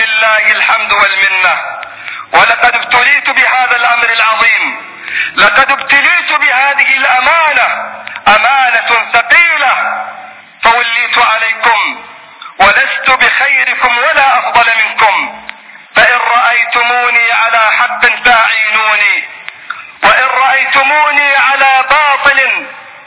لله الحمد والمنة ولقد ابتليت بهذا الأمر العظيم لقد ابتليت بهذه الأمانة أمانة ثقيلة فوليت عليكم ولست بخيركم ولا أفضل منكم فإن رأيتموني على حق فأعينوني وإن رأيتموني على باطل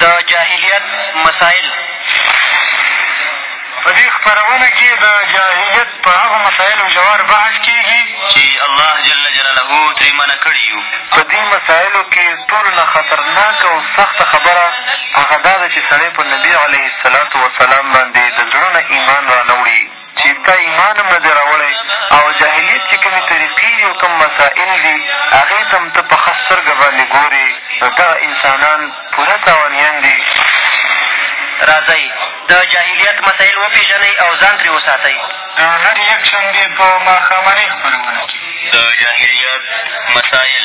د جاهلیت مسایل په دې خپرونه کې د جاهلیت په هغو مسایلو ژور بحث کېږي چې الله جل جلاله ترې منع کړي یو په دې مسایلو کې ټولو نه خطرناکه او سخته خبره هغه دا ده چې سړی په نبي علیه السلام باندې د زړه نه ایمان رانه وړي چې تا ایمان هم نه دی راوړی او جاهلیت چې کومې طریقې دي او کوم مسایل دي هغې ته هم ته په ښه سترګه باندې ګورې نو دغه انسانان پوره تاوانیان دي راځئ د جاهلیت مسایل وپېژنئ او ځان ترې وساتئ د هرې یکشنبې په ماښامنۍ خپرونه کې د جاهلیت مسایل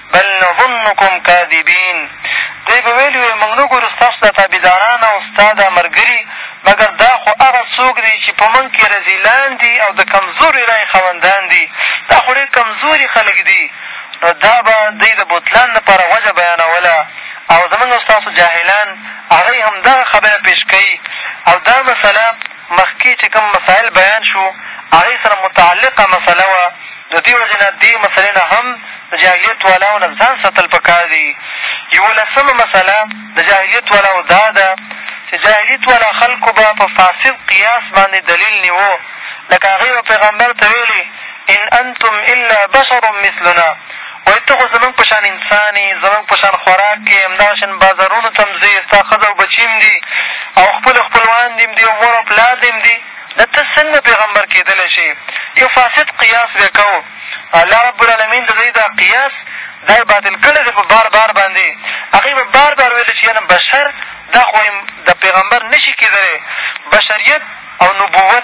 بل نظنکم کاذبین دوی به ویل وي موږ نه ګورو ستاسو دا تابعداران او ستا دا ملګري مګر دا خو هغه څوک دي چې په موږ کښې رذیلان دي او د کمزورې رایې خاوندان دي دا خو ډېر کمزوري خلک دي نو دا به دوی د بطلان لپاره وجه بیانوله او زموږ او ستاسو جاهلان هغوی همدغه خبره پېش کوي او دا مسله مخکې چې کوم مسایل بیان شو هغې سره متعلقه مسله وه د دې وجې نه دې مسلې نه هم د جاهلیت والاو نه ځان ساتل په کار دي یولسمه مسله د جاهلیت والاو دا ده چې جاهلیت والا خلکو به په فاسد قیاس باندې دلیل نیوه لکه هغې به پیغمبر ته ویلې ان انتم الا بشر مثلنا وایي ته خو زموږ په شان انسان یې، زموږ په شان خوراک کوې، همدغه شان بازارونو ته هم ځې، ستا ښځه او بچي هم دي او خپل خپلوان دې هم دي او مور او پلار دې هم دي، دا ته څنګه پېغمبر کېدلی شې؟ یو فاسد قیاس بیا کوو، الله رب العلمین د دوی دا قیاس دا یې باطل کړی دی په بار بار باندې، هغوی به بار بار ویل چې یانې بشر دا خو وایي دا پېغمبر نه شي کېدلی، بشریت او نبوت.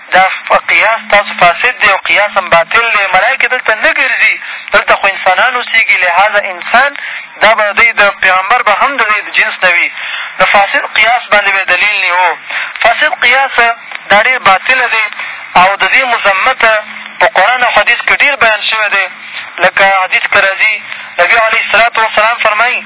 دا قیاس ستاسو فاسد دی او قیاس هم باطل دی، ملایکې دلته نه ګرځي، دلته خو انسانان اوسېږي، لهذا انسان دا به د دوی د پیغمبر به هم د دوی د جنس نه وي، نو فاسد قیاس باندې به یې دلیل نیو، فاسد قیاس دا ډېر باطل دی او د دې مذمت په قرآن او حدیث کښې ډېر بیان شوی دی، لکه حدیث کښې راځي نبي علیه السلام فرمایي.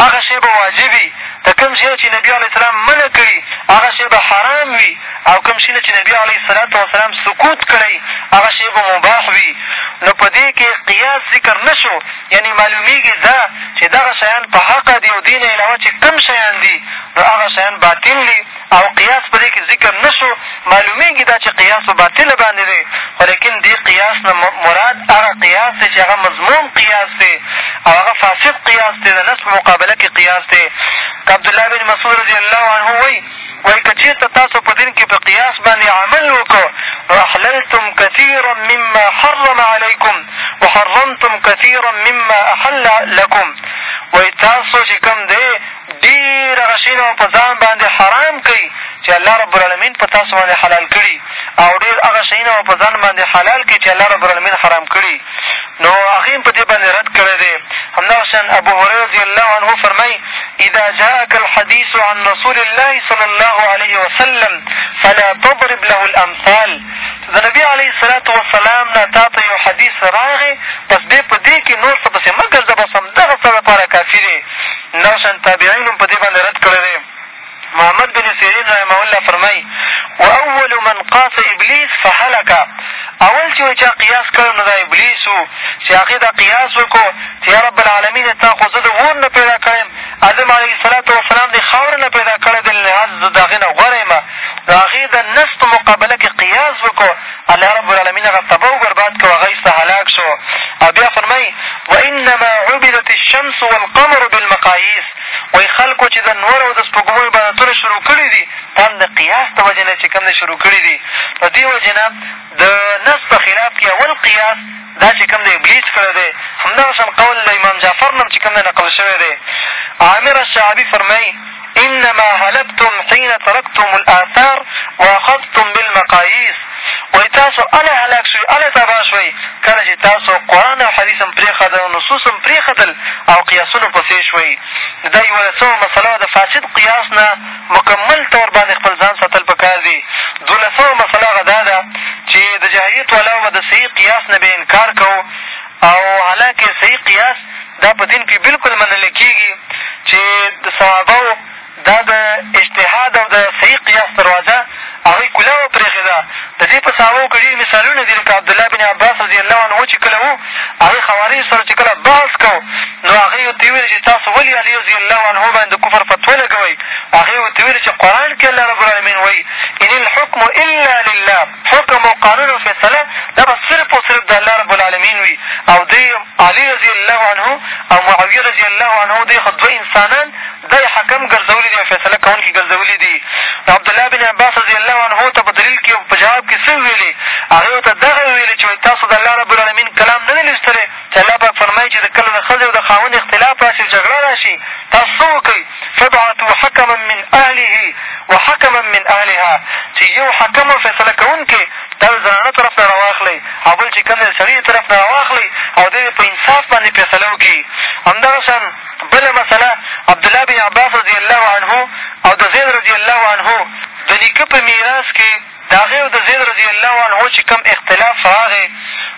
هغه شی به واجب وي د کوم شي نه چې نبي علیه السلام منع کړي هغه شی به حرام وي او کوم شي نه چې نبي علیه الصلات وسلام سکوت کړی هغه شی به مباح وي نو په دې کښې قیاس ذکر نه شو یعنې معلومېږي دا چې دغه شیان په حقه دي او دې نه علاوه چې کوم شیان دي نو هغه شیان باطل دي او قیاس په دې کښې ذکر نه شو معلومېږي دا چې قیاس په باطله باندې دی خو لیکن دې قیاس نه مراد هغه قیاس دی چې هغه مضموم قیاس دی او هغه فاسد قیاس دی د نس په مقابله کښې قیاس دی که عبدالله بن مسعود رضی الله عنه وایي وایي که چېرته تاسو په دین کښې په قیاس باندې عمل وکړو نو احللتم کثیرا مما حرم علیکم وحرمتم کثیرا مما احل لکم وایي تاسو چې کوم دی ډېر هغه شیان به په ځان باندې حرام کړئ چې الله رب العلمین په تاسو باندې حلال کړي او ډېر هغه شیونه به په ځان باندې حلال کړي چې الله رب العلمین حرام کړي نو هغې هم په دې باندې رد کړی دی همدغه شان ابوهریره رضي الله عنه فرمایي اذا جاءك الحدیث عن رسول الله صلی الله علیه وسلم فلا تضرب له الامثال د نبي علیه الصلوة والسلام نه تا ته یو حدیث راغی، پس بیا په دې کښې نور څه پسې مه ګرځه، بس همدغه ستا لپاره کافي دی. نوشاً تابعین هم په دې باندې رد کړی دی. محمد بن سیرین رحمه الله فرمائی، واول من قاس ابلیس فهلک، اول چې یو چا قیاس کړی نو دا ابلیس ؤ، چې هغۀ دا قیاس وکړو، چې یا رب العالمینه! تا خو زه د اور نه پیدا کړی یم، ادم علیه الصلوة والسلام د خاورې نه پیدا کړی دی، لهذا زه د هغې نه غوره یم. د هغې د نس په مقابله کښې قیاس وکړو، الله رب العالمین هغه تباه او برباد کړ او هغه ایسته هلاک شو او بیا فرمایي، وانما عبدت الشمس والقمر بالمقاییس وایي خلکو چې د نور او د سپوږمیو عبادتونه شروع کړي دي، دا هم د قیاس د وجې نه چې کوم دی شروع کړي دي، په دې وجې نه د نص په خلاف کښې اول قیاس دا چې کوم دی ابلیس کړی دی همدغه شان قول د امام جعفر نه هم چې کوم دی نقل شوی دی عامر الشعبي فرمایي انما هلکتم حين ترکتم الاثار واخذتم بالمقاییس وایي تاسو اله هلاک شوي اله تباه شوئ کله چې تاسو قرآن او حدیث هم پرېښدل او نصوص هم پرېښدل او قیاسونو پسې شوئ دا یوولسمه مسله ده د فاسد قیاس نه مکمل طور باندې خپل ځان ساتل په کار دي دولسمه مسئله هغه دا ده چې د جاهلیت والاو به د صحیح قیاس نه بیا انکار کوو او حالانکه صحیح قیاس دا په دین کښې بلکل منل کېږي چې د صحابه وو دا د اجتهاد او د صحیح قیاس دروازه هغوی کلاه وپرېښېده. د دې په صحابهوو کښې ډېر مثالونه دي، لکه عبدالله بن عباس رضي الله عنه چې کله وو هغۀ خوارجو سره چې کله بحث کاو نو هغۀ ورته وويل چې تاسو ولې علي رضي الله عنه باندې د کفر فتوا لګوئ؟ هغۀ ورته وويل چې قرآن کښې الله رب العالمين وايي، ان الحکم الا لله، حکم او قانون او فېصله دا به صرف او صرف د الله رب العالمين وي او دی، علي رضي الله عنه، او معاويه رضي الله عنه، دی خو دوه انسانان دا یې حکم ګرځولي دي او فیصله کوونکي ګرځولي دي نو عبدالله بن عباس رضی الله عنه ته په دلیل کښې او په جواب کښې څه وویلې هغې ورته دغه وویلې چې وایي تاسو د الله رب العالمین کلام نه دی لوستلی چې الله پاک فرمایي چې د کله د ښځې او د خاوند اختلاف راشي او جګړه راشي تاسو څه وکړئ فبعثوا حکما من اهله وحکما من اهلها چې یو حکم او فیصله کوونکی دا د زنانه طرف نه راواخلئ او بل چې کوم دی د سړي د طرف نه راواخلئ او دی دې په انصاف باندې فیصله وکړي همدغه شان بله مسله عبدالله بن عباس رضي الله عنه او د زید رضي الله عنه د نیکه په میراث کښې د هغۀ او د زید رضي الله عنه چې کوم اختلاف راغی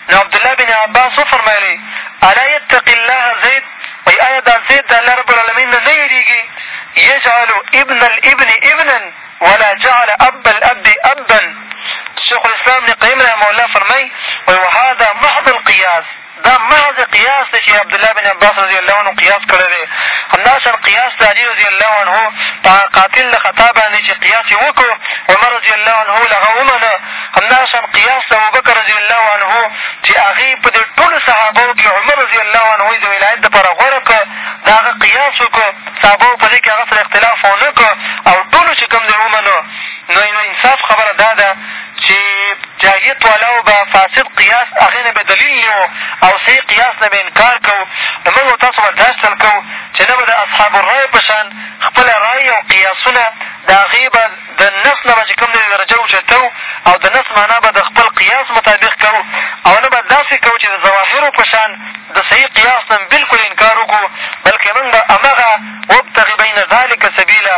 نو عبدالله بن عباس وفرمایل الا یتق الله زید وایي ایا دا زید د الله رب العالمین نه نه یېرېږي یجعل ابن الابن ابنا ولا جعل اب الاب ابا شیخ الاسلام ابن قیم رحمه الله فرمایي وایي وهذا محض القیاس دا محض قیاس دی چې عبدالله بن عباس رضی الله عنه قیاس کړی دی همدا شان قیاس د علي رضی الله عنه په هغه قاتل د خطا باندې چې قیاس یې وکړو عمر رضی الله عنه له هغه ومنه همدا شان قیاس د ابوبکر رضی الله عنه چې هغې په دې ټولو صحابو کښې عمر رضی الله عنه یې د ولایت دپاره غوره کړ د هغه قیاس وکړو صحابو په دې کښې هغه سره اختلاف ونه کړ او ټولو چې کوم دی ومنو نو انصاف خبره دا ده چې جاهلیت والاو به فاسد قیاس هغې نه به دلیل نیوو او صحیح قیاس نه به انکار کوو نو موږ او تاسو به داسې چل کوو چې نه به د اصحاب الرای په شان خپله رای او قیاسونه د هغې به د نص نه به چې کوم دی درجه اوچته وو او د نص معنا به د خپل قیاس مطابق کوو او نه به داسې کوو چې د ظواهرو په شان د صحیح قیاس نه بلکل انکار وکړو بلکې موږ به همغه وابتغ بین ذلک سبیلا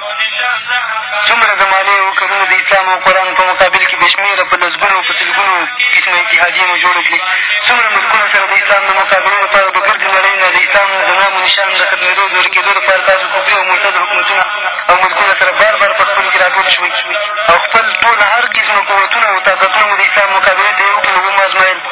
څومره زمانې او کلونو د اسلام او قرآن په مقابل کښې بې شمېره په لسګونو او په سلګونو قسمه اتحادیې مو جوړې کړې څومره ملکونه سره د اسلام د مقابلې لپاره د ګردې نړۍ نه د اسلام د نام و نشان د ختمېدو د ورکېدو لپاره تاسو کفري او مرتد حکومتونه او ملکونه سره بار بار په خپلو کښې را ټول شوئ او خپل ټول هر قسمه قوتونه او طاقتونه مو د اسلام مقابلې ته یو کړل او ومو ازمایل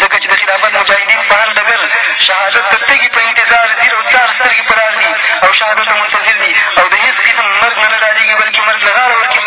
ځکه چې د خلافت مجاهدین په هر ډګر شهادت د تږي په انتظار ځیر او څار سترګې په لار دي او شهادت ته منتظر دي او د هېڅ قسم مرګ نه نه ډارېږي بلکې مرګ له غاړه ورکوي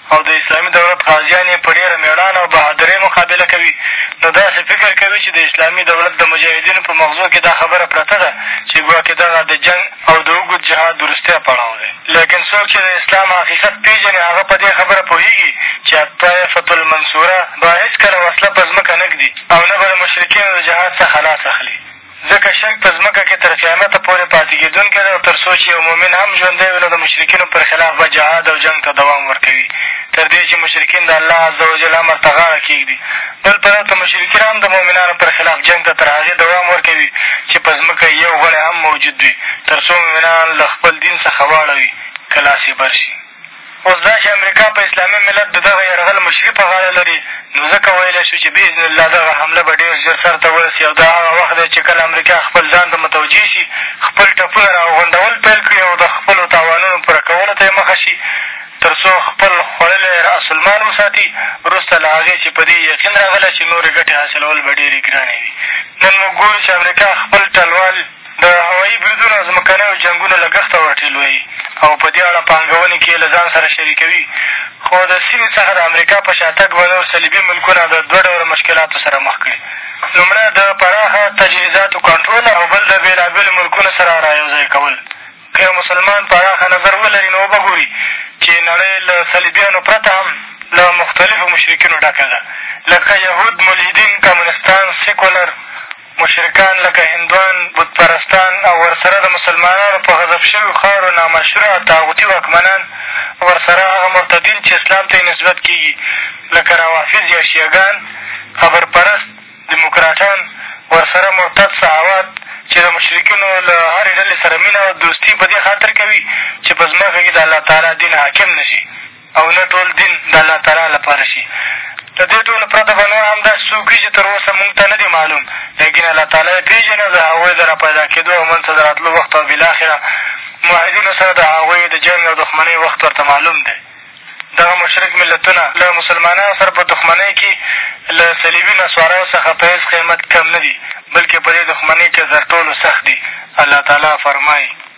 او د اسلامي دولت غازیان یې په ډېره مېړانه او بهادرۍ مقابله کوي، نو داسې فکر کوي چې د اسلامي دولت د مجاهدینو په مغزو کې دا خبره پرته ده چې ګواکې دغه د جنګ او د اوږد جهاد وروستی پړاو دی. لېکن څوک چې د اسلام حقیقت پېژني، هغه په دې خبره پوهېږي چې الطائفة المنصورة به هېڅکله وسله پر ځمکه نه ږدي او نه به د مشرکینو د جهاد څخه لاس اخلي. ځکه شرک په ځمکه کښې تر قیامته پورې پاتې کېدونکی دی او تر څو چې یو مؤمن هم ژوندی وي نو د مشرکینو پر خلاف به جهاد او جنګ ته دوام ورکوي تر دې چې مشرکین د الله عز و جل امر ته غاړه کېږدي بل پلو ته مشرکین هم د مؤمنانو پر خلاف جنګ ته تر هغې دوام ورکوي چې په ځمکه یې یو غړی هم موجود وي تر څو مؤمنان له خپل دین څخه واړوي که لاس یې بر شي اوس دا چې امریکا په اسلامي ملت د دغه یرغل مشري په غاړه لري، نو ځکه ویلی شو چې باذن الله دغه حمله به ډېر ژر سر ته ورسي او دا هغه وخت دی چې کله امریکا خپل ځان ته متوجه شي، خپل ټپونه را غونډول پیل کړي او د خپلو تاوانونو پوره کولو ته یې مخه شي، تر څو خپل خوړلی رأسالمال وساتي، وروسته له هغې چې په دې یقین راغلی چې نورې ګټې حاصلول به ډېرې ګرانې وي. نن موږ ګورو چې امریکا خپل ټلوال، د هوایي بریدونو او ځمکنیو جنګونو لګښت او اټې لویې او په دې اړه پانګونې کې یې له ځان سره شریکوي، خو د سیمې څخه د امریکا په شاتګ به نور صلیبي ملکونه د دوه ډوله مشکلاتو سره مخ کړي، لومړی د پراخه تجهیزاتو کنټرول او بل د بېلابېلو ملکونو سره را یو ځای کول. که یو مسلمان پراخه نظر ولري نو وبه ګوري چې نړۍ له صلیبیانو پرته هم له مختلفو مشرکینو ډکه ده، لکه یهود، ملحدین، کمونستان، سیکولر، مشرکان لکه هندوان، بت پرستان او ورسره د مسلمانانو په غصب شویو خاورو نامشروع طاغوتي واکمنان، ورسره هغه مرتدین چې اسلام ته یې نسبت کېږي لکه روافض یا شیعه ګان، قبر پرست، دیموکراټان، ورسره مرتد صحوات چې د مشرکینو له هرې ډلې سره مینه او دوستي په دې خاطر کوي چې په ځمکه کې د الله تعالی دین حاکم نه شي. او نه ټول دین د الله تعالی لپاره شي. له دې ټولو پرته به نور هم داسې څوک وي چې تر اوسه مونږ ته نه دي معلوم، لیکن الله تعالی یې پېژني او د هغوی د راپیدا کېدو او منځته د راتلو وخت او بالاخره موحدینو سره د هغوی د جنګ او دښمنۍ وخت ورته معلوم دی. دغه مشرک ملتونه له مسلمانانو سره په دښمنۍ کښې له صلیبي نصاراو څخه په هېڅ قیمت کم نه دي، بلکې په دې دښمنۍ کښې تر ټولو سخت دي. الله تعالی فرمایي.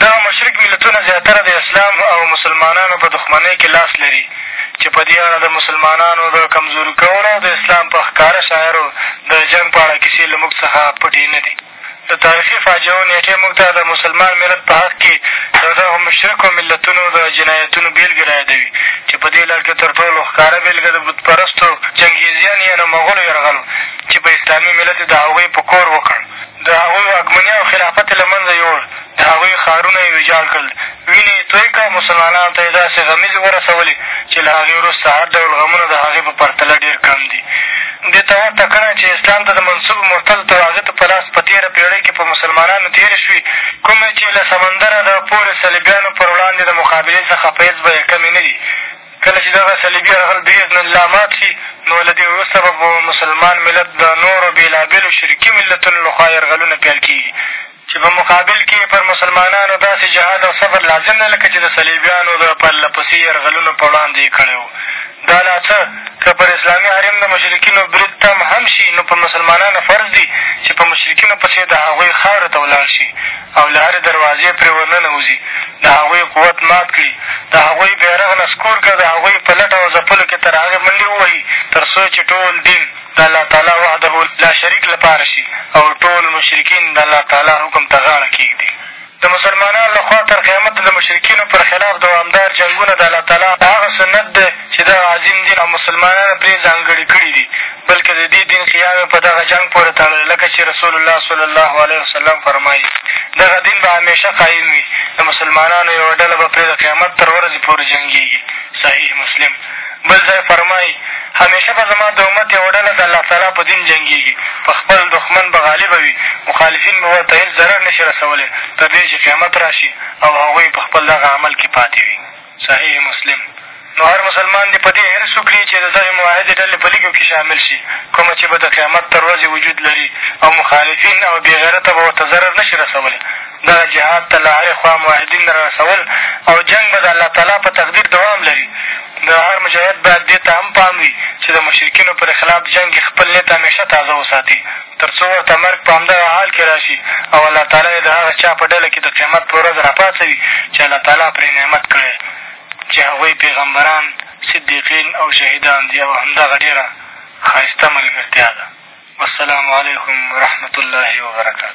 دغه مشرک ملتونه زیاتره د اسلام او مسلمانانو په دښمنۍ کښې لاس لري چې په دې اړه د مسلمانانو د کمزوري کولو او د اسلام په ښکاره شعائرو د جنګ په اړه کیسې له موږ څخه پټې نه دي. د تاریخي فاجعو نېټې موږ ته د مسلمان ملت په حق کښې د دغو مشرکو ملتونو د جنایتونو بېلګې رایادوي چې په دې لړ کښې تر ټولو ښکاره بېلګه د بت پرستو چنګېزیان یعنې مغولو یرغل و چې په اسلامي ملت یې د هغوی په کور وکړ د هغوی واکمني او خلافت یې له منځه یووړ، د هغوی ښارونه یې ویجاړ کړل، وینې یې توی کړه، مسلمانانو ته یې داسې غمیزې ورسولې چې له هغې وروسته هر ډول غمونه د هغې په پرتله ډېر کم دي. دې ته ورته کړنه چې اسلام ته د منسوبو مرتدو طواغیتو په لاس په تېره پېړۍ کې په مسلمانانو تېرې شوې، کومې چې له سمندره د پورې صلیبیانو پر وړاندې د مقابلې څخه په هېڅ بیه کمې نه دي، کله چې دغه صلیبي یرغل بېاذن الله مات شي، نو له دې وروسته به په مسلمان ملت د نورو بېلابېلو شرکي ملتونو له خوا یرغلونه پیل کېږي، چې په مقابل کې یې پر مسلمانانو داسې جهاد او صبر لازم دی لکه چې د صلیبیانو د پرله پسې یرغلونو په وړاندې یې کړی و. دا لا څه، که پر اسلامي حریم د مشرکینو برید تم هم شي، نو پر مسلمانانو فرض دي چې په مشرکینو پسې د هغوی خاورې ته ولاړ شي، او له هرې دروازې پرې ورننوځي، د هغوی قوت مات کړي، د هغوی بېرغ نسکور کړه، د هغوی په لټه او ځپلو کې تر هغې منډې ووهي تر څو چې ټول دین د الله تعالی وحده لاشریک لپاره شي او ټول مشرکین د الله تعالی حکم ته غاړه کېږدي. د مسلمانانو له خوا تر قیامته د مشرکینو پر خلاف دوامدار جنګونه د الله تعالی هغه سنت دی چې دغه عظیم دین او مسلمانان پرې ځانګړي کړي دي. بلکې د دې دین قیام یې په دغه جنګ پورې تړلی، لکه چې رسول الله صلی الله علیه وسلم فرمایي، دغه دین به همېشه قایم وي، د مسلمانانو یوه ډله به پرې د قیامت تر ورځې پورې جنګېږي. صحیح مسلم بل ځای فرمایي، همېشه به زما د امت یوه ډله د الله تعالی په دین جنګېږي، په خپل دښمن به غالبه وي، مخالفین به ورته هېڅ ضرر نه شي رسولی، تر دې چې قیامت راشي او هغوی په خپل دغه عمل کې پاتې وي. صحیح مسلم، نو هر مسلمان دې په دې حرص وکړي چې د دغې موحدې ډلې په لیږو کې شامل شي، کومه چې به د قیامت تر ورځې وجود لري او مخالفین او بې غیرته به ورته ضرر نه شي رسولی. دغه جهاد ته له هرې خوا موحدین را رسول او جنګ به د الله تعالی په تقدیر دوام لري. نو هر مجاهد باید دې ته هم پام وي چې د مشرکینو پر خلاف جنګ کې خپل نیت همېشه تازه وساتي. تر څو ورته مرګ په همدغه حال کښې راشي او الله تعالی يې د هغه چا په ډله کښې د قيامت په ورځ راپاڅوي چې الله تعالی پرې نعمت کړی چې هغوی پېغمبران، صديقين او شهيدان دي او همدغه ډېره ښايسته ملګرتيا ده. والسلام عليکم ورحمة الله وبرکاته.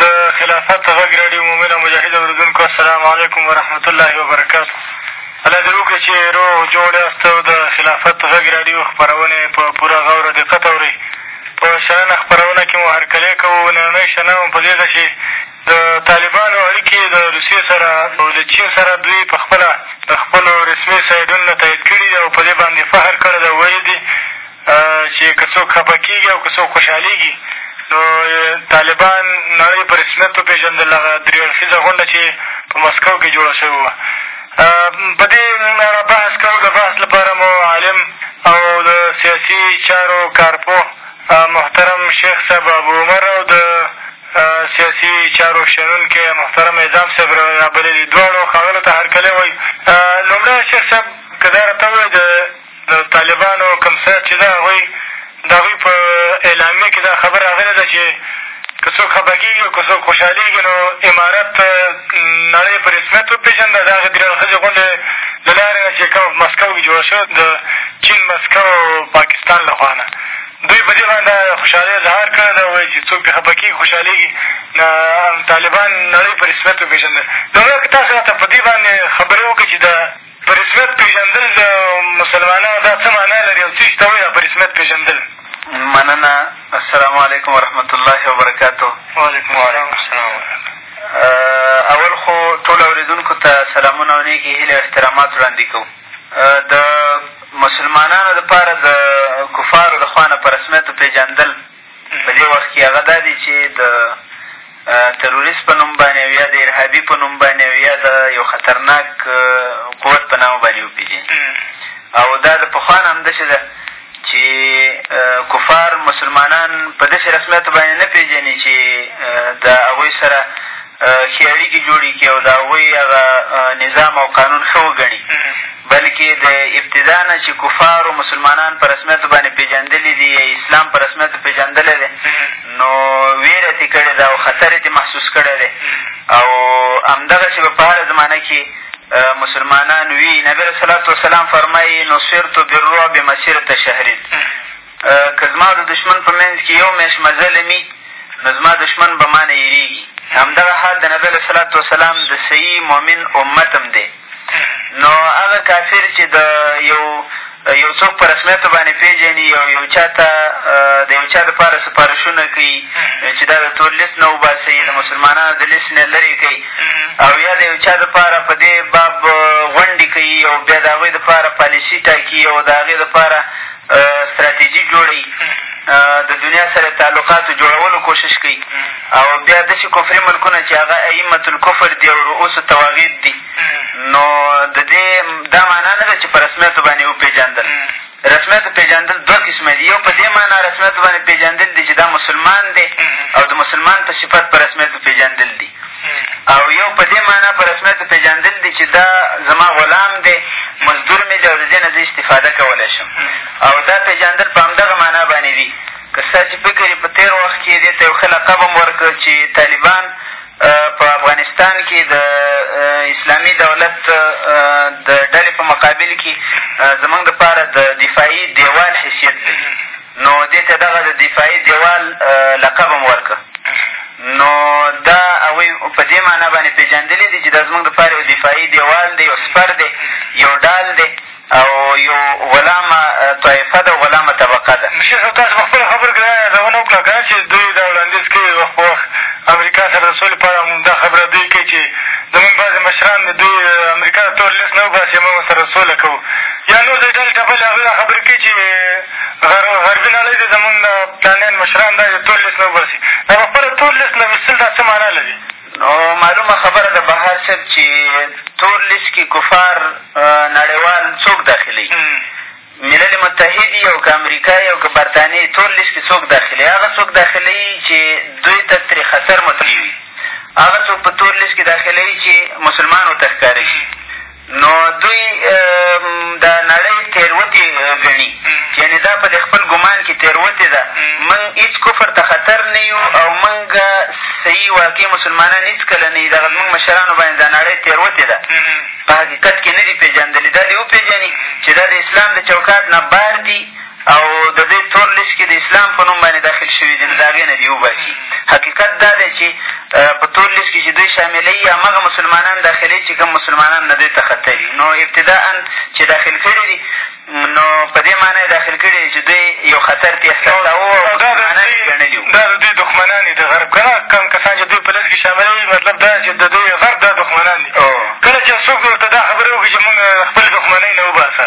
د خلافت غږ راډیو مؤمن او مجاهد اورېدونکو السلام علیکم ورحمت الله وبرکاتو الله دې وکړي چې روغ جوړ یاست او د خلافت غږ راډیو خپرونې په پوره غور او دقت اورئ په شننه خپرونه کښې مو هرکلی کوو نننۍ شننه مو په دې ده چې د طالبانو اړیکې د روسیې سره او د چین سره دوی په خپله د خپلو رسمي سایډونو نه تایید کړي دي او په دې باندې فهر کړی ده او ویلي دي چې که څوک خپه کېږي او که څوک خوشحالېږي نو طالبان نړۍ په رسمیت وپېژندل هغه درې اړخیزه غونډه چې په مسکو کښې جوړه شوې وه په دې اړه بحث کوو د بحث لپاره مو عالم او د سیاسي چارو کارپوه محترم شیخ صاحب ابو عمر او د سیاسي چارو شنونکی محترم اعظام صاحب رابللي دواړو ښاغلو ته هرکلی وایو لومړی شیخ صاحب که دا راته ووایي د د طالبانو کوم سایټ چې ده هغوی د هغوی په اعلامیه کښې دا خبره راغلې ده چې که څوک خپه کېږي او که څوک خوشحالېږي نو امارت نړۍ په رسمیت وپېژنده د هغې درې اړخیزې غونډې له لارې نه چې کومه په مسکو کښې جوړه شوې د چین مسکو او پاکستان له خوا نه دوی په دې باندې خوشحالۍ اظهار کړې ده وایي چې څوک پرې خپه کېږي خوشحالېږي طالبان نړۍ په رسمیت وپېژنده نو که تاسو راته په دې باندې خبرې وکړئ چې دا په رسمیت پېژندل د مسلمانانو دا څه معنا لري او څه شي ته وایي دا په رسمیت پېژندل؟ مننه السلام علیکم ورحمت الله وبرکاتو وعلیکم السلام اول خو ټولو اورېدونکو ته سلامونه او نېکې هیلې او احترامات وړاندې کوو د مسلمانانو لپاره د کفارو له خوا نه په رسمیت پېژندل په دې وخت کښې هغه دا دي چې د تروريست په نوم باندې او يا د ارهابي په نوم باندې او يا د يو خطرناک قوت په نامه باندې وپېژني او دا د پخوا نه همداسې ده چې کفار مسلمانان په داسې رسمياتو باندې نه پېژني چې د هغوی سره ښې اړیکې جوړې کړي او د هغوی هغه نظام او قانون ښه وګڼي، بلکې د ابتدا نه چې کفارو مسلمانان په رسمیاتو باندې پېژندلي دي یا یې اسلام په رسمیاتو پېژندلی دی، نو وېره ترې کړې ده او خطر یې ترې محسوس کړی دی او همدغسې به په هره زمانه کې مسلمانان وي. نبي علیه الصلوة والسلام فرمایي، نصرت بالرعب مسیرة شهر. که زما د دښمن په منځ کښې یو میاشت مزلې مي نو زما دښمن به ما نه یېرېږي همدغه حال د نبي علیه صلات وسلام د صحیح مؤمن امت هم دی نو هغه کافر چې د یو یو څوک په رسمیتو باندې پېژني او یو چا ته د یو چا دپاره سفارشونه کوي چې دا د تور لیست نه وباسئ د مسلمانانو د لیست نه لرې کوي او یا د یو چا دپاره په دې باب غونډې کوي او بیا د هغوی دپاره پالیسي ټاکي او د هغې دپاره ستراتېژي جوړوي د دنیا سره د تعلقاتو جوړولو کوشش کوي او بیا داسې کفري ملکونه چې هغه ائمة الکفر دي او رؤوس التواغیت دي نو د دې دا معنا نه ده چې په رسمیاتو باندې وپېژندل رسمیاتو پېژندل دوه قسمه دي یو په دې معنا رسمیاتو باندې پېژندل دي چې دا مسلمان دی او د مسلمان په صفت په رسمیاتو پېژندل دي او یو په دې معنا په رسمیت پېژندل دي چې دا زما غلام دی مزدور مې دی او د دې نه زه استفاده کولی شم او دا پېژندل په همدغه معنا باندې دي که ستاسې فکر یې په تېر وخت کې دې ته یو ښه لقب هم ورکړ چې طالبان په افغانستان کې د اسلامي دولت د ډلې په مقابل کې زمونږ دپاره د دفاعي دیوال حیثیت لري نو دې ته دغه د دفاعي دېوال لقب هم ورکړ نو دا هغوی په دې معنا باندې پېژندلي دي چې دا زموږ دپاره یو دفاعي دېوال دی یو سپر دی یو ډال دی او یو غلامه طایفه ده غلامه طبقه ده مشر صاحب تاسو په خپلو خبرو کښې دا یادونه وکړه که نه چې دوی دا وړاندیز کوي وخت په وخت امریکا سره د سولې په اړه همدا خبره دوی کوي چې زمونږ بعضې مشران د دوی امریکا د تور لیست نه وباسي موږ ورسره سوله کوو یا نور د ډلې ټپلې هغوی دا خبرې کوي چې غربي نړۍ دې زموږ نه پلانیان مشران دا یو تور لیست نه وباسي دا په خپله تور لیست نه ویستل دا څه معنا لري نو معلومه خبره ده بهر صاحب چې تور لیست کښې کفار نړیوال څوک داخلوي ملل متحد یي او که امریکا یي او که برطانیې تور لیست کښې څوک داخلوي هغه څوک داخلوي چې دوی ته ترې خطر متوجه وي هغه څوک په تور لیست کښې داخلوي چې مسلمان ورته ښکاره شي نو دوی دا نړۍ تېروتې ګڼي، یعنې دا په دې خپل ګمان کې تېروتې ده، موږ هېڅ کفر ته خطر نه یو او موږ صحیح واقعي مسلمانان هېڅکله نه یو، دغه زموږ مشرانو باندې دا نړۍ تېروتې ده، په حقیقت کې نه دي پېژندلي، دا دې وپېژني چې دا د اسلام د چوکاټ نه بهر دي. او د دې تور لیست کې د اسلام په نوم باندې داخل شوي دي، نو د هغې نه دې وباسي. حقیقت دا دی چې په تور لیست کې چې دوی شاملوي، همغه مسلمانان داخلوي چې کوم مسلمانان نه دوی ته خطر وي. نو ابتداءً چې داخل کړي دي، نو په دې معنی یې داخل کړي دي چې دوی یو خطر ترې احساساوه او مسلمانان یې ګڼلي وو. دا د دوی دښمنان دي، د غرب که نه کوم کسان چې دوی په لیست کې شاملوي، مطلب دا چې د دوی غرب دا دښمنان دي. کله چې څوک ورته دا خبرې وکړي چې مونږ خپلې دښمنۍ نه وباسه،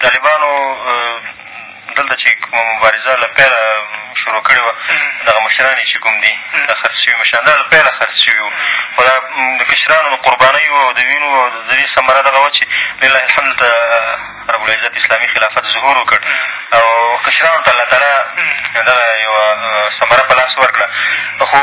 طالبانو دلته چې کومه مبارزه له پیله شروع کړې وه دغه مشران یې چې کوم دي دا خرڅ شوي مشران دا له پیله خرڅ شوي وو خو دا د کشرانو د قربانیو او د وینو او د دې ثمره دغه وه چې لله الحمد ته رب العزت اسلامي خلافت ظهور وکړ او کشرانو ته الله تعالی دغه یوه ثمره په لاس ورکړه خو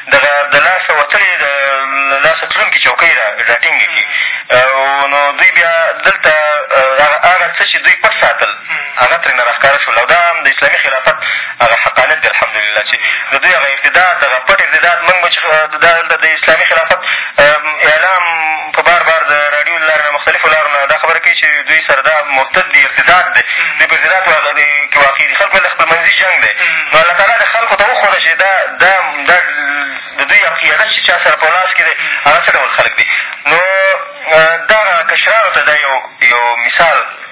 دغه د لاسه وتلې د له لاسه تلونکې چوکۍ را ټينګه کړي او نو دوی بيا دلته هغه څه چې دوی پټ ساتل هغه ترېنه را ښکاره شول او دا هم د اسلامي خلافت هغه حقانيت دی الحمدلله چې د دوی هغه ارتداد دغه پټ ارتداد موږ به چې دلته د اسلامي خلافت اعلام په بار بار د راډیو له لارې نه مختلفو لارو نه دا خبره کوي چې دوی سره دا مرتد دي ارتداد دی دوی په ارتداد کښې واقع دي خلکو ویل خپل منځي جنګ دی نو الله تعالی د خلکو ته وښوده چې دا دا دا د دوی قیادت چې چا سره په لاس کښې دی هغه څه ډول خلک دي نو دغه کشرانو ته دا یو یو مثال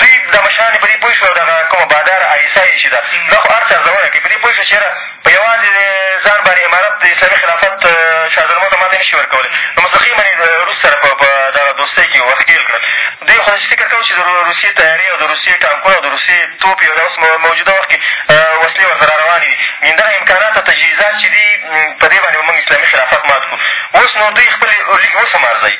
دوی دا مشران یې په دې پوه شول او دغه کومه باداره آیسا یې چې ده دا خو هر څه ارزونه کوي په دې پوه شول چې یاره په یوازې ځان باندې امارت د اسلامي خلافت شازلمو ته ماتې نه شي ورکولی نو مسلخیم یې روس سره په دغه دوستۍ کښې ورښکېل کړل دوی خو داسې فکر کوو چې د روسیې طیارې او د روسیې ټانکونه او د روسیې توپې او دا اوس موجوده وخت کښې وسلې ورته را روانې دي یعنې دغه امکانات او تجهیزات چې دي په دې باندې به مونږ اسلامي خلافت مات کړو اوس نو دوی خپل لیک اوس هم ارزوي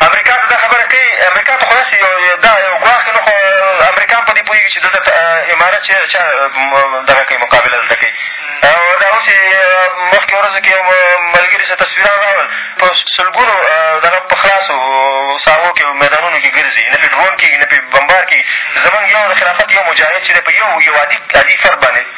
امریکا ته دا خبره کوي امریکا ته خو داسې یو دا یو ګواښ کوي نو خو امریکا هم په دې پوهېږي چې دلته امارت چې چا دغه کوي مقابله دلته کوي او دا اوس مخکې ورځو کښې یو ملګري څه تصویران راوړل په سلګونو دغه په خلاصو ساحو کښې میدانونو کښې ګرځي نه پې ډرون کېږي نه پې بمبار کېږي زمونږ یو د خلافت یو مجاهد چې دی په یو یو عادي عادي فرد باندې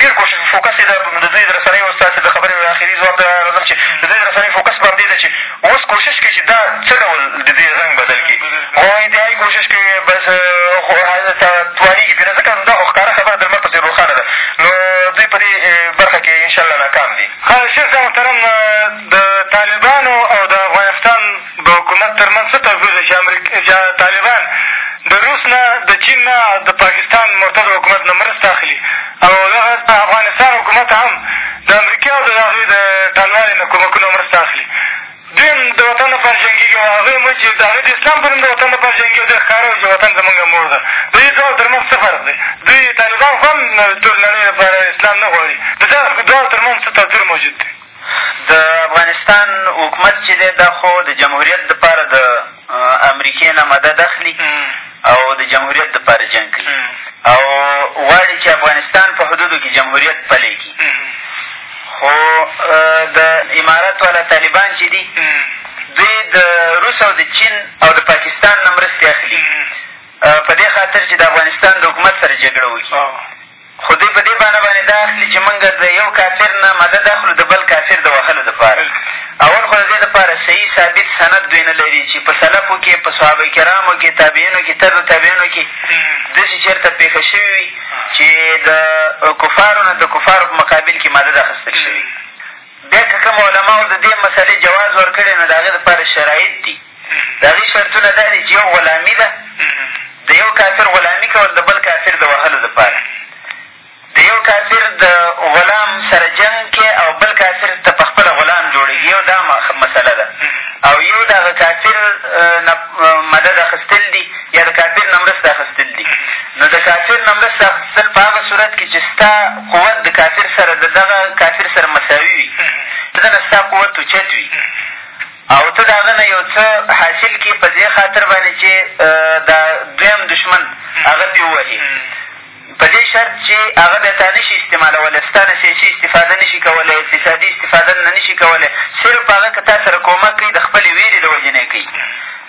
ډېر کوشش فوکس یې د د دوی د رسنیو استاد صاحب د خبرې اخري ځواب ته راځم چې د دوی د رسنیو فوکس په همدې ده چې اوس کوشش کوي چې دا څه ډول د دې رنګ بدل کړي خو انتهایي کوشش کوي بس خو توانېږي پرې نه ځکه دا خو ښکاره خبره د لمر پسې روښانه ده نو دوی په دې برخه کښې انشاءالله ناکام دي شیخ محترم د طالبانو او د افغانستان د حکومت تر منځ څه توپیر دی چې طالبان د روس نه، د چین نه او د پاکستان مرتد حکومت نه مرسته اخلي او دغه افغانستان حکومت هم د امریکې او د هغې د ټلوالې نه کومکونه او مرسته اخلي دوی هم د وطن لپاره جنګېږي او هغوی هم چې د هغوی د اسلام په نوم د وطن لپاره جنګېږي دوی ښکاره وایي چې وطن زمونږ مور ده د دې دواړو تر منځ څه فرق دی دوی طالبان خو هم ټول نړۍ لپاره اسلام نه غواړي د دغه دواړو تر منځ څه توپیر موجود دی د افغانستان حکومت چې دی دا خو د جمهوریت دپاره د امریکې نه مدد اخلي او د جمهوریت دپاره جنګ کوي او غواړي چې افغانستان په حدودو کې جمهوریت پلی کړي خو د امارات والا طالبان چې دي دوی د روس او د چین او د پاکستان نه مرستې اخلي په دې خاطر چې د افغانستان د حکومت سره جګړه وکړي خو دوی په دې بهانه باندې دا اخلي چې مونږ د یو کافر نه مدد اخلو د بل کافر د وهلو دپاره اول خو د دې دپاره صحیح ثابت سند دوی نه لري چې په سلفو کښې په صحابه کرامو کښې تابعینو کښې تبع تابعینو کښې داسې چېرته پېښه شوې وي چې د کفارو نه د کفارو په مقابل کښې مدد اخېستل شوې بیا که کومو علماوو د دې مسئلې جواز ورکړی نو د هغې دپاره شرایط دي د هغې شرطونه دا دي چې یو غلامي ده د یو کافر غلامي کول د بل کافر د وهلو دپاره د یو کافر د غلام سره جنګ کې او بل کافر ته په خپله غلام جوړېږي یو دا مسله ده او یو د هغه کافر نه مدد اخیستل دي یا د کافر نه مرسته اخیستل دي، نو د کافر نه مرسته اخیستل په هغه صورت کښې چې ستا قوت د کافر سره د دغه کافر سره مساوي وي، د ده نه ستا قوت اوچت وي او ته د هغه نه یو څه حاصل کړې په دې خاطر باندې چې دا دویم دښمن هغه پرې ووهې. په دې شرط چې هغه بیا تا نه شي استعمالولی، ستا نه سیاسي استفاده نه شي کولی، اقتصادي استفاده نه نه شي کولی، صرف هغه که تا سره کومک کوي د خپلې وېرې د وجې نه یې کوي،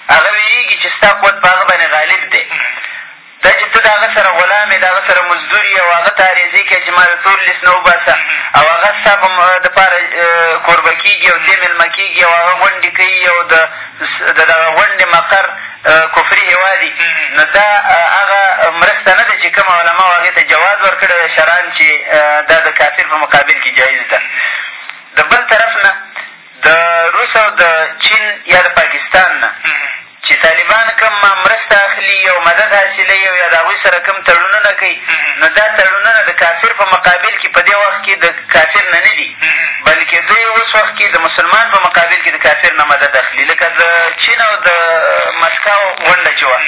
هغه وېرېږي چې ستا قوت په هغه باندې غالب دی، دا چې ته د هغه سره غلام یې، د هغه سره مزدور یې او هغه ته عریضې کوې چې ما د تور لیست نه وباسه او هغه ستا په دپاره کوربه کېږي او ترې مېلمه کېږي او هغه غونډې کوي او د د دغه غونډې مقر کفري هېواد وي نو دا هغه مرسته نه ده چې کومه علماو هغې ته جواز ورکړی دی شرعا چې دا د کافر په مقابل کې جایز ده د بل طرف نه د روس او د چین یا د پاکستان نه چې طالبان کوم مرسته اخلي او مدد حاصلوي او یا د هغوی سره کوم تړونونه کوي نو دا تړونونه د کافر په مقابل کې په دې وخت کې د کافر نه نه دي، بلکې دوی اوس وخت کې د مسلمان په مقابل کې د کافر نه مدد اخلي، لکه د چین او د مسکو غونډه چې وه،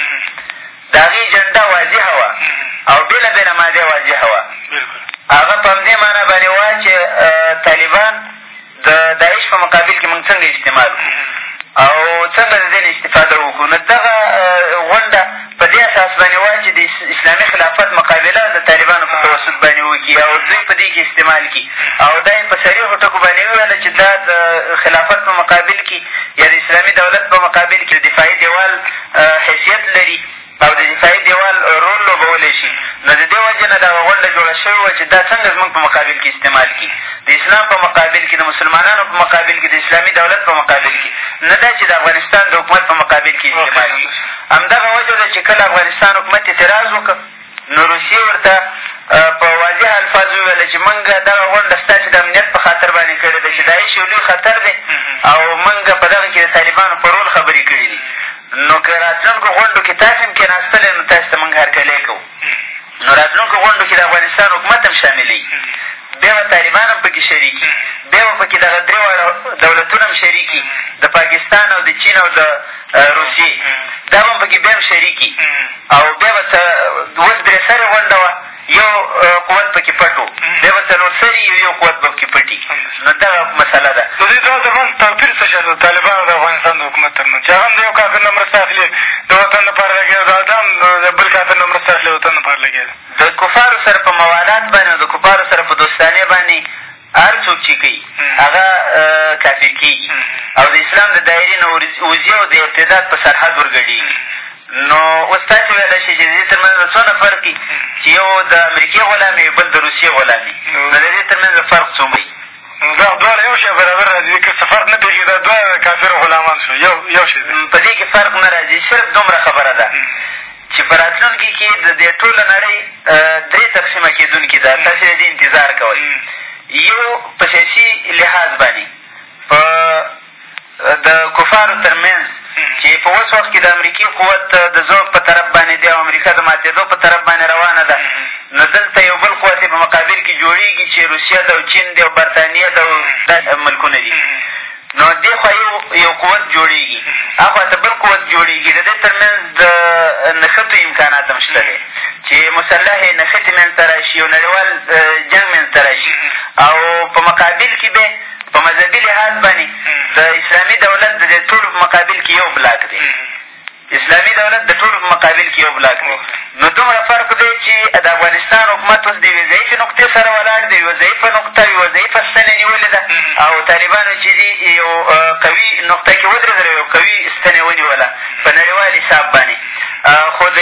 د هغې اجنډا واضحه وه او بېلا بېلا ماده واضحه وه. هغه په همدې معنا باندې وه چې طالبان د داعش په مقابل کې مونږ څنګه استعمال کړو او څنګه د دې نه استفاده وکړو، نو دغه غونډه په دې اساس باندې وه چې د اسلامي خلافت مقابله د طالبانو په توسط باندې وکړي او دوی په دې کښې استعمال کړي او دا یې په صریحو ټکو باندې وویله چې دا د خلافت په مقابل کښې یا د اسلامي دولت په مقابل کښې دفاعي دیوال حیثیت لري او د دفاعي دیوال رول لوبولی شي نو د دې وجې نه دغه غونډه جوړه شوې وه چې دا څنګه زمونږ په مقابل کښې استعمال کړي د اسلام په مقابل کښې د مسلمانانو په مقابل کښې د اسلامي دولت په مقابل کښې نه دا چې د افغانستان د حکومت په مقابل کښې استعمال کړي همدغه وجه ده چې کله افغانستان حکومت اعتراض وکړ نو روسیې ورته په واضح الفاظو وویله چې مونږ دغه غونډه ستاسې د امنیت په خاطر باندې کړې ده چې داعش یو لوی خطر دی او مونږ په دغه کښې د طالبانو په رول خبرې کړې دي نو که راتلونکو غونډو کښې تاسې هم کېناستلی نو تاسې ته مونږ هرکلی کوو نو راتلونکو غونډو کښې د افغانستان حکومت هم شاملېږي بیا به طالبان هم پکې شریک وي بیا به پکې دغه درې واړه دولتونه هم شریک وي د پاکستان او د چین او د روسیې دا به هم پکې بیا هم شریک وي او بیا به اوس درې سرې غونډه وه یو قوت پکې پټ و بیا به څلور سري یو یو قوت به پکې پټ وي نو دغه مسئله ده. د دې دواړو تر منځ توپیر څه شی دی؟ د طالبانو او د افغانستان د حکومت تر منځ چې هغه هم د یو کافر نه مرسته اخلي د وطن لپاره لګیا دی او دا هم د بل کافر نه مرسته اخلي د وطن لپاره لګیا دی. د کفارو سره په موالات باندې او د کفارو سره په دوستانې باندې هر څوک چې کوي هغه کافر کېږي او د اسلام د دایرې نه وځي او د ارتداد په سرحد ورګډېږي. نو اوس تاسې ویلی شئ چې د دې تر منځ به څونه فرق وي چې یو د امریکې غلام وي بل د روسیې غلام وي نو د دې تر منځ به فرق څومره وي دا دواړه یو شی برابر را ځي که څه فرق نه پېښېږي دا دواړه کافر غلامان شو یو یو شی دی په دې کښې فرق نه را ځي صرف دومره خبره ده چې په راتلونکي کښې د دې ټوله نړۍ درې تقسیمه کېدونکې ده تاسې د دې انتظار کوئ یو په سیاسي لحاظ باندې په د کفارو تر منځ چې په اوس وخت کې د امریکې قوت د ذوق په طرف باندې دی او امریکا د ماتېدو په طرف باندې روانه ده نو دلته یو بل قوت یې په مقابل کې جوړېږي چې روسیه ده او چین دی او برطانیه ده او داسې ملکونه دي نو دې خوا یو یو قوت جوړېږي هاخوا ته بل قوت جوړېږي د دې تر منځ د نښتو امکانات هم شته دی چې مسلح نښتې منځته را شي یو نړیوال جنګ منځته را شي او په مقابل کې به په مذهبي لحاظ باندې د اسلامي دولت د دې ټولو په مقابل کښې یو بلاک دی اسلامي دولت د ټولو په مقابل کښې یو بلاک دی نو دومره فرق دی چې د افغانستان حکومت اوس د یوې ضعیفې نقطې سره ولاړ دی یوه ضعیفه نقطه یوه ضعیفه ستنې نیولې ده او طالبانو چې دي یو قوي نقطه کښې ودرېدل یو قوي ستنې ونیوله په نړیوال حساب باندې خو د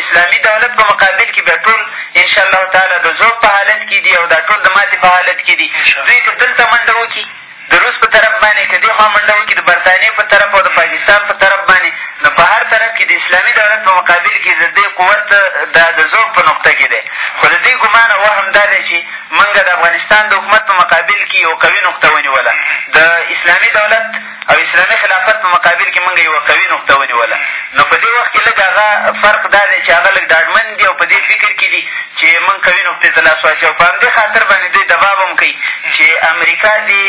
اسلامي دولت په مقابل کښې بیا ټول انشاءالله تعالی د ذوب په حالت کښې دي او دا ټول د ماتې په حالت کښې دي دوی که دلته منډه وکړي د روس په طرف باندې که دې خوا منډه وکړي د برطانیې په طرف او د پاکستان په طرف باندې نو په هر طرف کښې د اسلامي دولت په مقابل کښې د دې قوت دا د ذوب په نقطه کښې دی خو د دې ګمان او وهم دا دی چې مونږ د افغانستان د حکومت په مقابل کښې یو قوي نقطه ونیوله د اسلامي دولت او اسلامي خلافت په مقابل کښې مونږ یوه قوي نقطه ونیوله نو په دې وخت کښې لږ هغه فرق دا دی چې هغه لږ ډاډمن دي او په دې فکر کښې دي چې مونږ قوي نقطې ته لاس واچوو او په همدې خاطر باندې دوی دباب هم کوي چې امریکا دې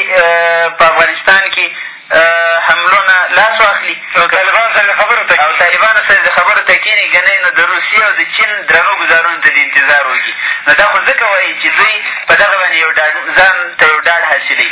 په افغانستان کښې حملو نه لاس واخلي او طالبانو سره د خبرو ته او طالبانو سره د خبرو ته کښېني که نه نو د روسیې او د چین درنو ګزارونو ته دې انتظار وکړي نو دا خو ځکه وایي چې دوی په دغه باندې یو ډاډ ځان ته یو ډاډ حاصلوي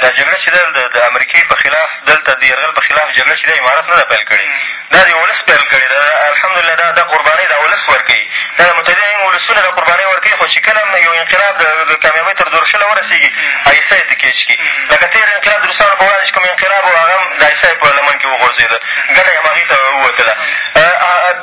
دا جګړه چې ده د امریکې په خلاف دلته د یرغل په خلاف جګړه چې ده امارت نه ده پیل کړې دا د ولس پیل کړې ده الحمدلله دا دا قربانۍ دا ولس ورکوي دا د متحده ایالو ولسونه دا قربانۍ ورکوي خو چې کله هم یو انقلاب د کامیابۍ تر دورشله ورسېږي ایسه یې تکېچ کړي لکه تېر انقلاب د روسانو په وړاندې چې کوم انقلاب و هغه هم د ایسه یې په لمن کښې وغورځېده ګټه یې هماغې ته ووتله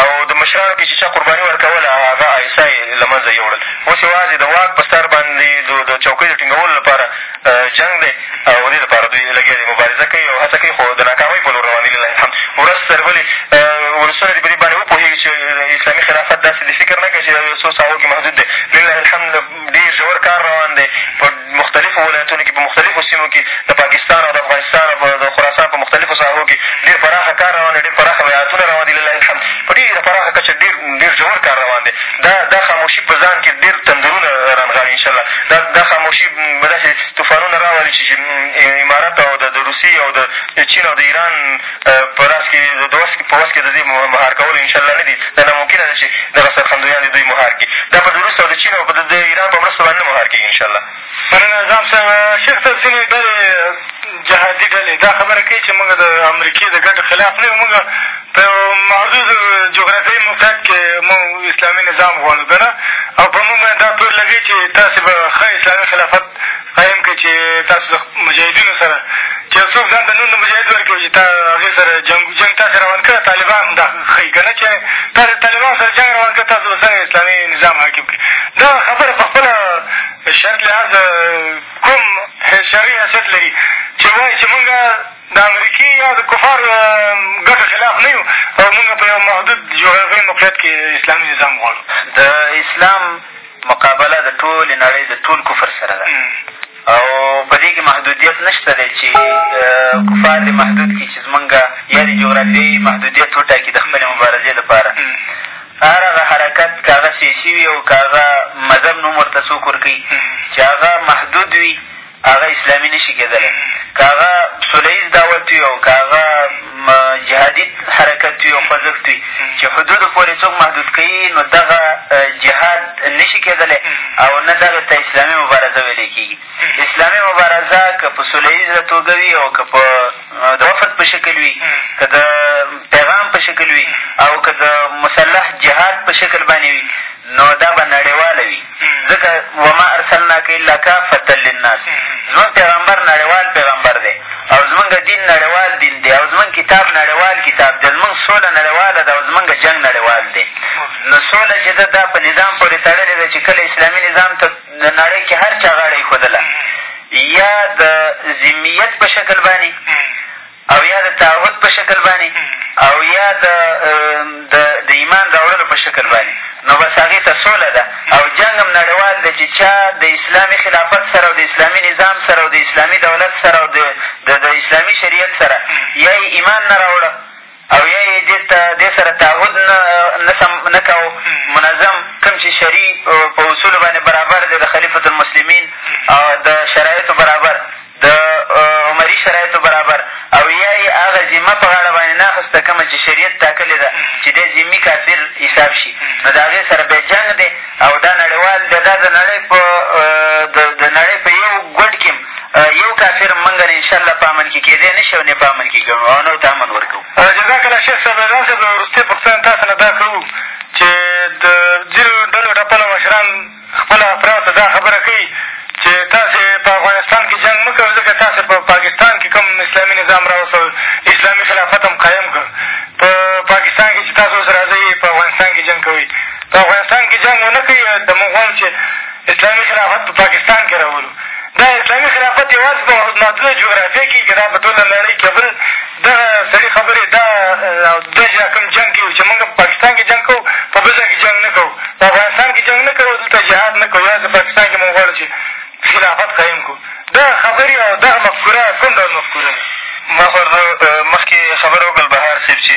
او د مشرانو کې چې چا قرباني ورکوله هغه آیسا یې له منځه یوړل اوس یوازې د واک په سر باندې د چوکۍ د ټینګولو لپاره جنګ دی او دې لپاره دوی لګیا دي مبارزه کوي او هڅه کوي خو د ناکامۍ په لور روان دي لله الحمد ورځ تر بلې ولسونه دې په دې باندې وپوهېږي چې اسلامي خلافت داسې د فکر نه کوي چې د یو څو ساحو کښې محدود دی لله الحمد ډېر ژور کار روان دی په مختلفو ولایتونو کښې په مختلفو سیمو کښې د پاکستان او د افغانستان او د خراسان په مختلفو ساحو کښې ډېر پراخه کار روان دی ډېر پراخه بیعتونه روان دي لله الحمد په ډېره پراخه کچه ډېر ډېر ژور کار روان دی دا دا خاموشي په ځان کښې ډېر تندرونه رانغاړي انشاءالله دا دا خاموشي به داسې طوفانونه راولي چې امارت او د روسیې او د چین او د ایران په لاس کښې د وس په وس کښې د دوی مهار کولو انشاءالله نه دي دا ناممکنه ده چې دغه سرخندویان دې دوی مهار کړي دا به د روس او د چین او د ایران په مرسته باندې نه مهار کېږي انشاءالله مننه نظام صاحب شیخ صاحب ځینې ډلې جهادي ډلې دا خبره کوي چې موږ د امریکې د ګټو خلاف نه یو موږ په یو محدود جغرافیایي موقعیت کښې موږ اسلامي نظام غواړو که نه او په موږ باندې دا تور لګوي چې تاسې به ښه اسلامي خلافت قایم کړئ چې تاسو د مجاهدینو سره چې یو څوک ځان ته نوم د مجاهد ورکوي چې تا هغې سره جنګ جنګ تاسې روان کړی طالبان دا ښيي که نه چې تاسې طالبانو سره جنګ روان کړی تاسو به څنګه اسلامي نظام حاکم کړي دا خبره په خپله شرط لحاظ کوم شرعي حیثیت لري چې وایي چې مونږ د امریکې یا د کفار ګټو خلاف نه یو او مونږ په یو محدود جغرافیایي موقعیت کښې اسلامي نظام غواړو د اسلام مقابله د ټولې نړۍ د ټول کفر سره ده او په دې کښې محدودیت نه شته دی چې کفار دې محدود کړي چې زمونږ یا دې جغرافیایي محدودیت وټاکي د خپلې مبارزې لپاره هر هغه حرکت که هغه سیاسي وي او که هغه مذهب نوم ورته څوک ورکوي چې هغه محدود وي هغه اسلامي نه شي کېدلی، که هغه سوله ییز دعوت وي او که هغه جهادي حرکت وي او خوځښت وي چې حدودو پورې څوک محدود کوي، نو دغه جهاد نه شي کېدلی او نه دغې ته اسلامي مبارزه ویلی کېږي. اسلامي مبارزه که په سوله ییزه توګه وي او که په د وفد په شکل وي، که د پیغام په شکل وي او که د مسلح جهاد په شکل باندې وي، نو دا به نړېواله وي. ځکه وما ارسلناک الا کافة للناس زمونږ پیغمبر نړېوال پیغمبر دی او زمونږ دین نړېوال دین دی او زمونږ کتاب نړېوال کتاب دی زمونږ سوله نړېواله ده او زمونږ جنګ نړېوال دی نو سوله چې ده دا په نظام پورې تړلې ده چې کله اسلامي نظام ته د نړۍ کې هر چا غاړه اېښودله یا د ذمیت په شکل باندې او یا د تعهد په شکل باندې او یا د د د ایمان راوړلو په شکل باندې نو بس هغې ته سوله ده او جنګ هم نړیوال دی چې چا د اسلامي خلافت سره او د اسلامي نظام سره او د اسلامي دولت سره او د د اسلامي شریعت سره یا یې ایمان نه راوړه او یا یې دې ته دې سره تعهد نه نه سم نه کوو منظم کوم چې شرعي په اصولو باندې برابر دی د خلیفة المسلمین او د شرایطو برابر د عمري شرایطو برابر او یا یې هغه ذمه په غاړه باندې نه اخیسته کومه چې شریعت ټاکلې ده چې دی ذمي کافر حساب شي نو د هغې سره بیا جنګ دی او دا نړیوال بیا دا د نړۍ په د نړۍ په یو ګوډ کښې یو کافر مونږ نه انشاءالله په امن کښې کېدی نه شي او نه په امن کښې ګڼو او نه ته امن ورکوو جزاک الله شیخ صاحب ځان صاحب وروستۍ پوښتنه تاسو نه دا کوو چې د ځینو ډلو ټپلو مشران خپله افراط ته دا خبره کوي چې تاسې په افغانستان کښې جنګ مه کوئ ځکه تاسې په پاکستان کښې کوم اسلامي نظام راوستل اسلامي خلافت هم قایم کړ په پاکستان کښې چې تاسو اوس راځئ په افغانستان کښې جنګ کوئ په افغانستان کښې جنګ ونه کوي د مونږ غواړو چې اسلامي خلافت په پاکستان کښې راولو دا اسلامي خلافت یوازې په محدوده جغرافیه کښې که دا په ټوله نړۍ کښې بل دغه سړي خبرې دا او دا چې دا کوم جنګ کوي چې مونږ په پاکستان کښې جنګ کوو په بل ځای کښې جنګ نه کوو په افغانستان کښې جنګ نه کوو دلته جهاد نه کوو یوازې په پاکستان کښې مونږ غواړو چې خلافت قایم کړو دا خبرې او دغه مفکوره کوم ډول مفکوره ده ما خو مخکې خبره وکړل بهار صاحب چې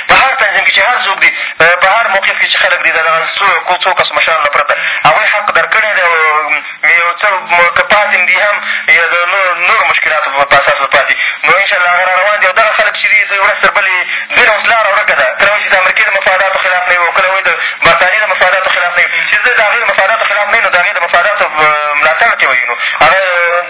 په هر تنظیم کښې چې هر څوک دي په هر موقف کښې چې خلق دي د دغه څو څو کسو مشرانو نه پرته هغوی حق در کړی دی او یو څه که پاتې هم دي هم یا د نورو مشکلاتو په اساس به پاتې نو انشاءالله هغه را روان دي او دغه خلق چې دي دوی ورځ تر بلې دوی نه اوس لاره ورکه ده کله وایي چې د امریکې د مفاداتو خلاف نه وي او کله وایي د برطانیې د مفاداتو خلاف نه وي چې زه د هغې د مفاداتو خلاف نه وي نو د هغې د مفاداتو ملاتړ کښې وي نو هغه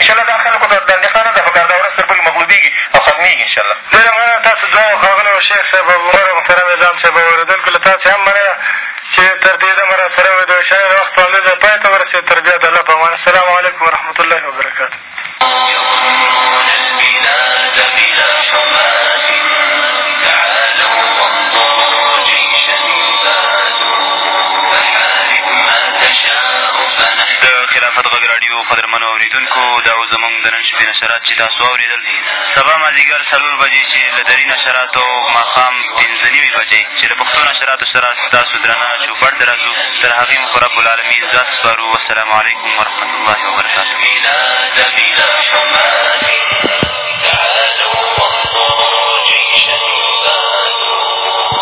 انشاالله دا خلکو ته دا اندېښنه نه ده په کار دا ورځ تر بلې مغلوبېږي او ختمېږي انشاالله. ډېره مننه له تاسو دواړو ښاغلیو شیخ صاحب او ورور محترم اعظام صاحب او اورېدونکو له تاسې هم مننه چې تر دې دمه را سره وئ د وېشنې وخت په همدې ځای پای ته ورسېد تر بیا د الله په امان السلام علیکم ورحمت الله وبرکاته خو قدرمنو اورېدونکو دا و زموږ د نن شپې نشرات چې تاسو واورېدل سبا مازدیګر څلور بجې چې له دري نشراتو او ماښام پېنځه نیمې بجې چې له پښتو نشراتو سره ستاسو درنه چوپړ ته راځو تر هغې مو په رب العالمین ذات سپارو والسلام علیکم ورحمت الله وبرکاته